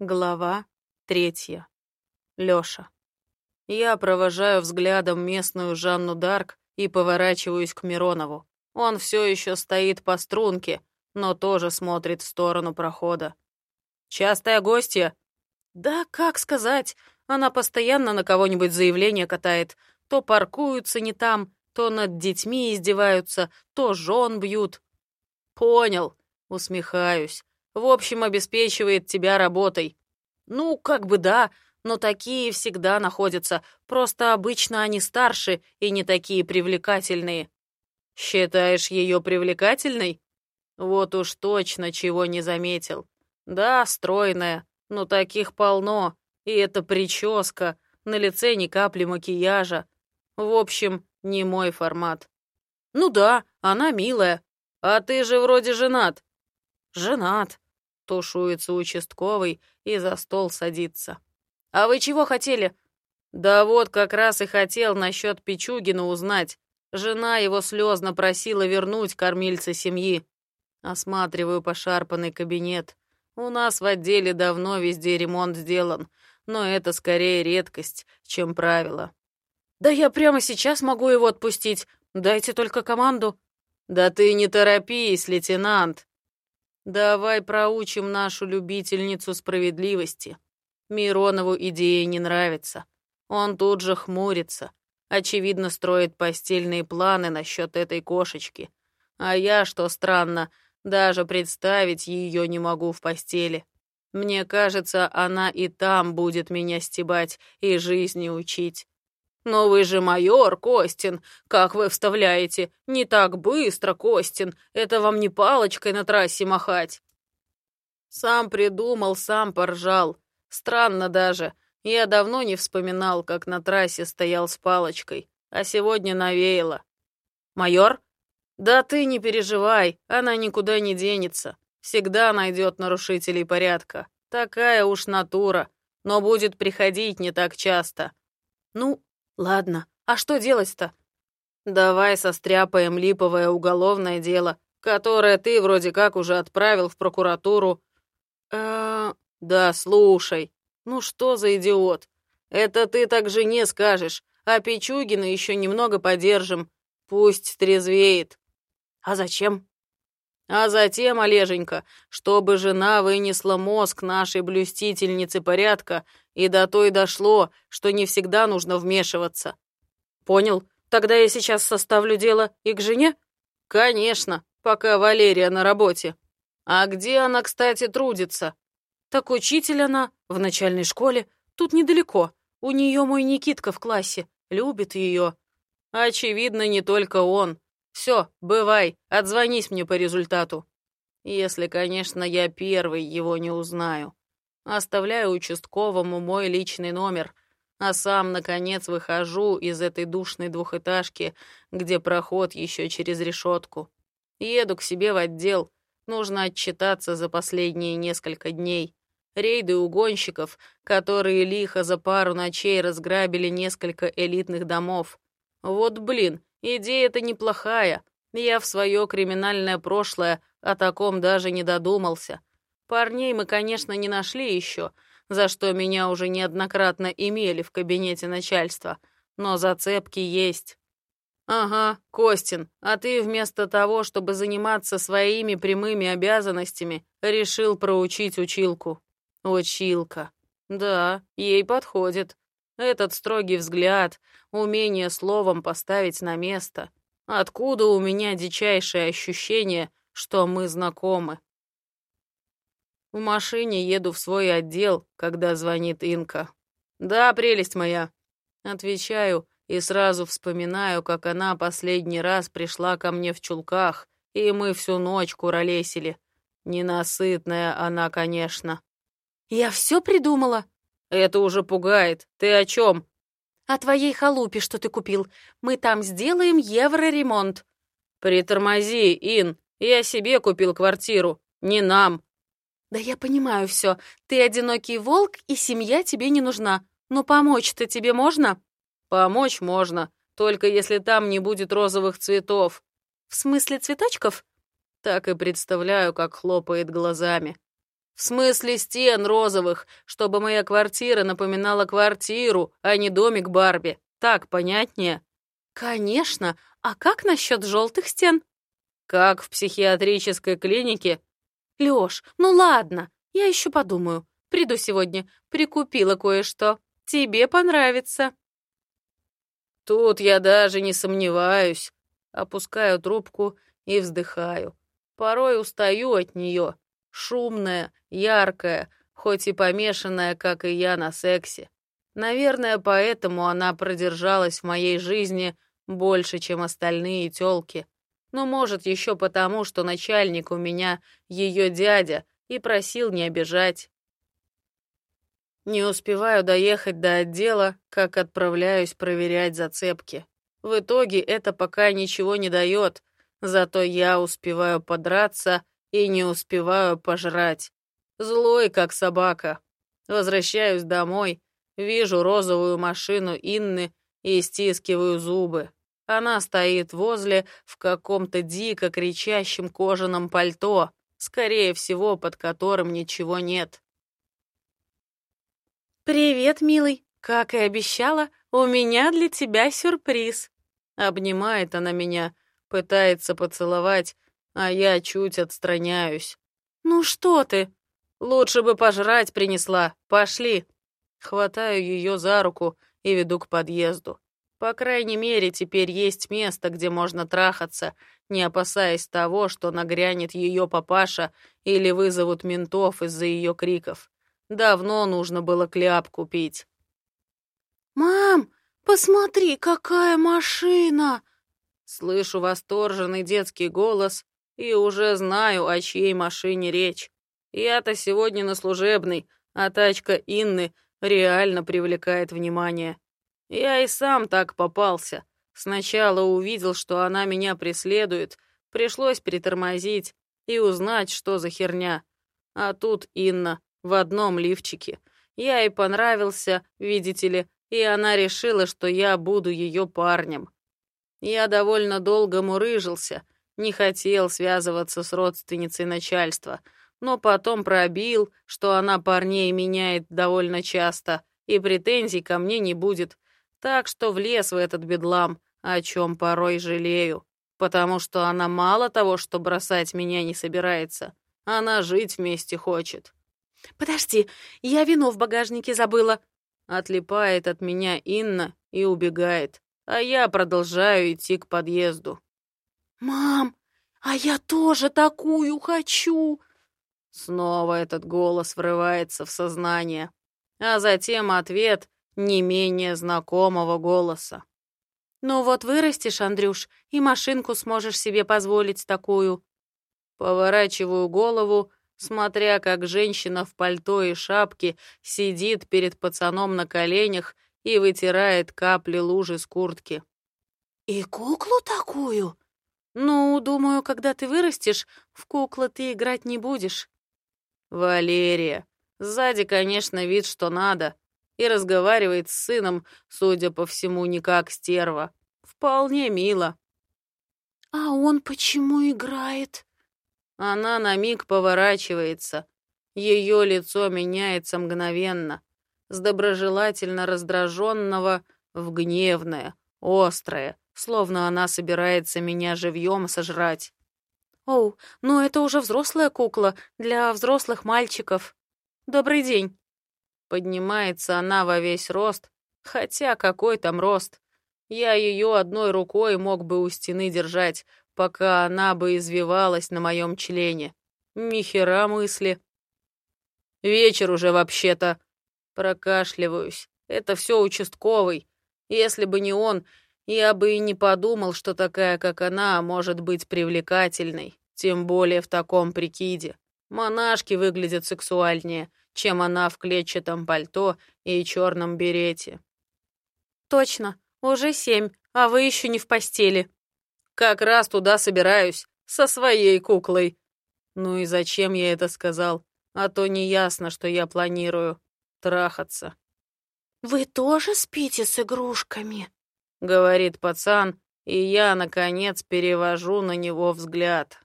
Глава третья. Лёша. Я провожаю взглядом местную Жанну Дарк и поворачиваюсь к Миронову. Он все еще стоит по струнке, но тоже смотрит в сторону прохода. «Частая гостья?» «Да, как сказать. Она постоянно на кого-нибудь заявление катает. То паркуются не там, то над детьми издеваются, то жен бьют». «Понял», — усмехаюсь. В общем, обеспечивает тебя работой. Ну, как бы да, но такие всегда находятся. Просто обычно они старше и не такие привлекательные. Считаешь ее привлекательной? Вот уж точно чего не заметил. Да, стройная, но таких полно. И эта прическа, на лице ни капли макияжа. В общем, не мой формат. Ну да, она милая. А ты же вроде женат. Женат. Тушуется участковый и за стол садится. «А вы чего хотели?» «Да вот как раз и хотел насчет Пичугина узнать. Жена его слезно просила вернуть кормильца семьи. Осматриваю пошарпанный кабинет. У нас в отделе давно везде ремонт сделан, но это скорее редкость, чем правило. Да я прямо сейчас могу его отпустить. Дайте только команду. Да ты не торопись, лейтенант. Давай проучим нашу любительницу справедливости. Миронову идея не нравится. Он тут же хмурится. Очевидно, строит постельные планы насчет этой кошечки. А я, что странно, даже представить ее не могу в постели. Мне кажется, она и там будет меня стебать и жизни учить. «Но вы же майор, Костин! Как вы вставляете? Не так быстро, Костин! Это вам не палочкой на трассе махать!» Сам придумал, сам поржал. Странно даже. Я давно не вспоминал, как на трассе стоял с палочкой, а сегодня навеяло. «Майор?» «Да ты не переживай, она никуда не денется. Всегда найдет нарушителей порядка. Такая уж натура, но будет приходить не так часто. Ну, Ладно, а что делать-то? Давай состряпаем липовое уголовное дело, которое ты вроде как уже отправил в прокуратуру. Э, да, слушай. Ну что за идиот? Это ты так жене скажешь, а Пичугина еще немного подержим. Пусть трезвеет. А зачем? А затем, Олеженька, чтобы жена вынесла мозг нашей блюстительнице порядка, и до той дошло, что не всегда нужно вмешиваться. Понял. Тогда я сейчас составлю дело и к жене? Конечно, пока Валерия на работе. А где она, кстати, трудится? Так учитель она, в начальной школе, тут недалеко. У нее мой Никитка в классе, любит ее. Очевидно, не только он. Все, бывай, отзвонись мне по результату. Если, конечно, я первый его не узнаю. Оставляю участковому мой личный номер, а сам, наконец, выхожу из этой душной двухэтажки, где проход еще через решетку. Еду к себе в отдел. Нужно отчитаться за последние несколько дней. Рейды угонщиков, которые лихо за пару ночей разграбили несколько элитных домов. Вот блин, Идея-то неплохая. Я в свое криминальное прошлое о таком даже не додумался. Парней мы, конечно, не нашли еще, за что меня уже неоднократно имели в кабинете начальства, но зацепки есть. Ага, Костин, а ты вместо того, чтобы заниматься своими прямыми обязанностями, решил проучить училку. Училка. Да, ей подходит. Этот строгий взгляд, умение словом поставить на место. Откуда у меня дичайшее ощущение, что мы знакомы? В машине еду в свой отдел, когда звонит Инка. «Да, прелесть моя». Отвечаю и сразу вспоминаю, как она последний раз пришла ко мне в чулках, и мы всю ночь куролесили. Ненасытная она, конечно. «Я все придумала», «Это уже пугает. Ты о чем?» «О твоей халупе, что ты купил. Мы там сделаем евроремонт». «Притормози, Ин. Я себе купил квартиру. Не нам». «Да я понимаю все. Ты одинокий волк, и семья тебе не нужна. Но помочь-то тебе можно?» «Помочь можно, только если там не будет розовых цветов». «В смысле цветочков?» Так и представляю, как хлопает глазами. В смысле стен розовых, чтобы моя квартира напоминала квартиру, а не домик Барби. Так понятнее? Конечно. А как насчет желтых стен? Как в психиатрической клинике? Лёш, ну ладно, я еще подумаю. Приду сегодня, прикупила кое-что. Тебе понравится. Тут я даже не сомневаюсь. Опускаю трубку и вздыхаю. Порой устаю от нее. Шумная, яркая, хоть и помешанная, как и я, на сексе. Наверное, поэтому она продержалась в моей жизни больше, чем остальные тёлки. Но, может, еще потому, что начальник у меня ее дядя и просил не обижать. Не успеваю доехать до отдела, как отправляюсь проверять зацепки. В итоге это пока ничего не дает, зато я успеваю подраться и не успеваю пожрать. Злой, как собака. Возвращаюсь домой, вижу розовую машину Инны и стискиваю зубы. Она стоит возле в каком-то дико кричащем кожаном пальто, скорее всего, под которым ничего нет. «Привет, милый. Как и обещала, у меня для тебя сюрприз». Обнимает она меня, пытается поцеловать, а я чуть отстраняюсь. «Ну что ты?» «Лучше бы пожрать принесла. Пошли». Хватаю ее за руку и веду к подъезду. По крайней мере, теперь есть место, где можно трахаться, не опасаясь того, что нагрянет ее папаша или вызовут ментов из-за ее криков. Давно нужно было кляп купить. «Мам, посмотри, какая машина!» Слышу восторженный детский голос и уже знаю, о чьей машине речь. Я-то сегодня на служебной, а тачка Инны реально привлекает внимание. Я и сам так попался. Сначала увидел, что она меня преследует, пришлось притормозить и узнать, что за херня. А тут Инна в одном лифчике. Я ей понравился, видите ли, и она решила, что я буду ее парнем. Я довольно долго мурыжился, не хотел связываться с родственницей начальства, но потом пробил, что она парней меняет довольно часто, и претензий ко мне не будет. Так что влез в этот бедлам, о чем порой жалею, потому что она мало того, что бросать меня не собирается, она жить вместе хочет. «Подожди, я вино в багажнике забыла». Отлипает от меня Инна и убегает, а я продолжаю идти к подъезду. «Мам, а я тоже такую хочу!» Снова этот голос врывается в сознание, а затем ответ не менее знакомого голоса. «Ну вот вырастешь, Андрюш, и машинку сможешь себе позволить такую». Поворачиваю голову смотря как женщина в пальто и шапке сидит перед пацаном на коленях и вытирает капли лужи с куртки. «И куклу такую?» «Ну, думаю, когда ты вырастешь, в куклы ты играть не будешь». «Валерия. Сзади, конечно, вид, что надо. И разговаривает с сыном, судя по всему, не как стерва. Вполне мило». «А он почему играет?» Она на миг поворачивается. Ее лицо меняется мгновенно. С доброжелательно раздраженного в гневное, острое, словно она собирается меня живьем сожрать. «Оу, ну это уже взрослая кукла для взрослых мальчиков. Добрый день». Поднимается она во весь рост, хотя какой там рост. Я ее одной рукой мог бы у стены держать, пока она бы извивалась на моем члене. Нихера мысли. Вечер уже вообще-то. Прокашливаюсь. Это все участковый. Если бы не он, я бы и не подумал, что такая, как она, может быть привлекательной. Тем более в таком прикиде. Монашки выглядят сексуальнее, чем она в клетчатом пальто и черном берете. Точно, уже семь, а вы еще не в постели. Как раз туда собираюсь, со своей куклой. Ну и зачем я это сказал? А то не ясно, что я планирую трахаться. «Вы тоже спите с игрушками?» — говорит пацан, и я, наконец, перевожу на него взгляд.